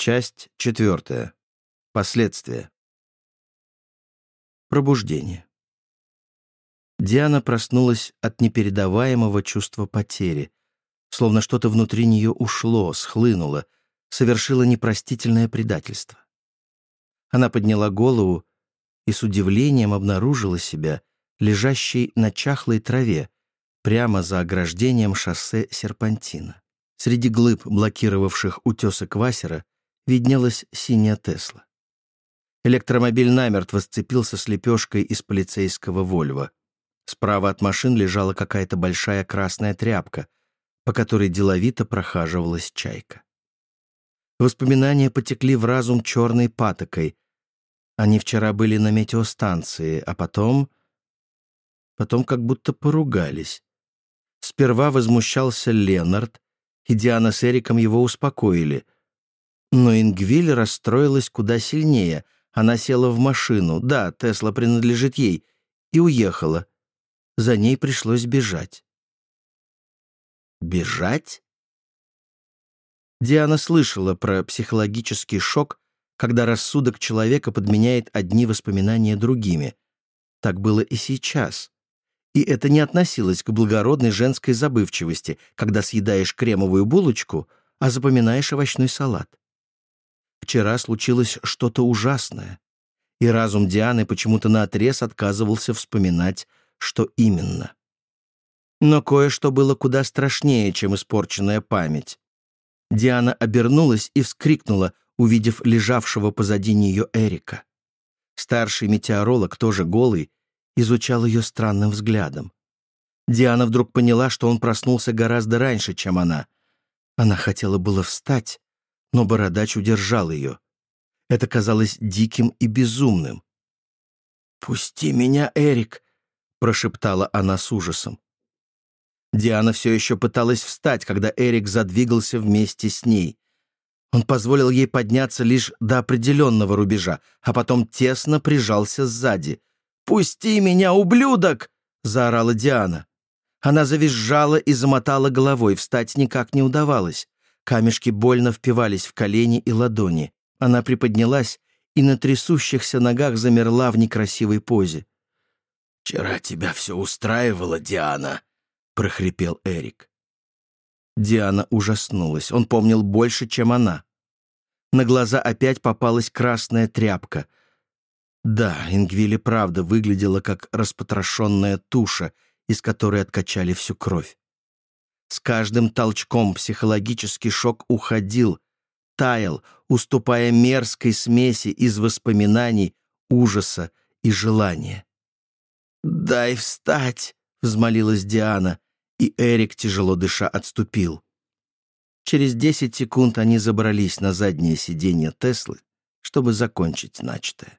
Часть четвертая. Последствия. Пробуждение. Диана проснулась от непередаваемого чувства потери, словно что-то внутри нее ушло, схлынуло, совершило непростительное предательство. Она подняла голову и с удивлением обнаружила себя лежащей на чахлой траве прямо за ограждением шоссе Серпантина. Среди глыб, блокировавших утесок Васера, виднелась синяя Тесла. Электромобиль намертво сцепился с лепешкой из полицейского Вольва. Справа от машин лежала какая-то большая красная тряпка, по которой деловито прохаживалась чайка. Воспоминания потекли в разум черной патокой. Они вчера были на метеостанции, а потом... Потом как будто поругались. Сперва возмущался Ленард, и Диана с Эриком его успокоили. Но Ингвиль расстроилась куда сильнее. Она села в машину, да, Тесла принадлежит ей, и уехала. За ней пришлось бежать. Бежать? Диана слышала про психологический шок, когда рассудок человека подменяет одни воспоминания другими. Так было и сейчас. И это не относилось к благородной женской забывчивости, когда съедаешь кремовую булочку, а запоминаешь овощной салат. Вчера случилось что-то ужасное, и разум Дианы почему-то наотрез отказывался вспоминать, что именно. Но кое-что было куда страшнее, чем испорченная память. Диана обернулась и вскрикнула, увидев лежавшего позади нее Эрика. Старший метеоролог, тоже голый, изучал ее странным взглядом. Диана вдруг поняла, что он проснулся гораздо раньше, чем она. Она хотела было встать, но бородач удержал ее. Это казалось диким и безумным. «Пусти меня, Эрик!» — прошептала она с ужасом. Диана все еще пыталась встать, когда Эрик задвигался вместе с ней. Он позволил ей подняться лишь до определенного рубежа, а потом тесно прижался сзади. «Пусти меня, ублюдок!» — заорала Диана. Она завизжала и замотала головой, встать никак не удавалось. Камешки больно впивались в колени и ладони. Она приподнялась и на трясущихся ногах замерла в некрасивой позе. «Вчера тебя все устраивало, Диана», — прохрипел Эрик. Диана ужаснулась. Он помнил больше, чем она. На глаза опять попалась красная тряпка — да, Ингвили правда выглядела как распотрошенная туша, из которой откачали всю кровь. С каждым толчком психологический шок уходил, таял, уступая мерзкой смеси из воспоминаний, ужаса и желания. «Дай встать!» — взмолилась Диана, и Эрик, тяжело дыша, отступил. Через десять секунд они забрались на заднее сиденье Теслы, чтобы закончить начатое.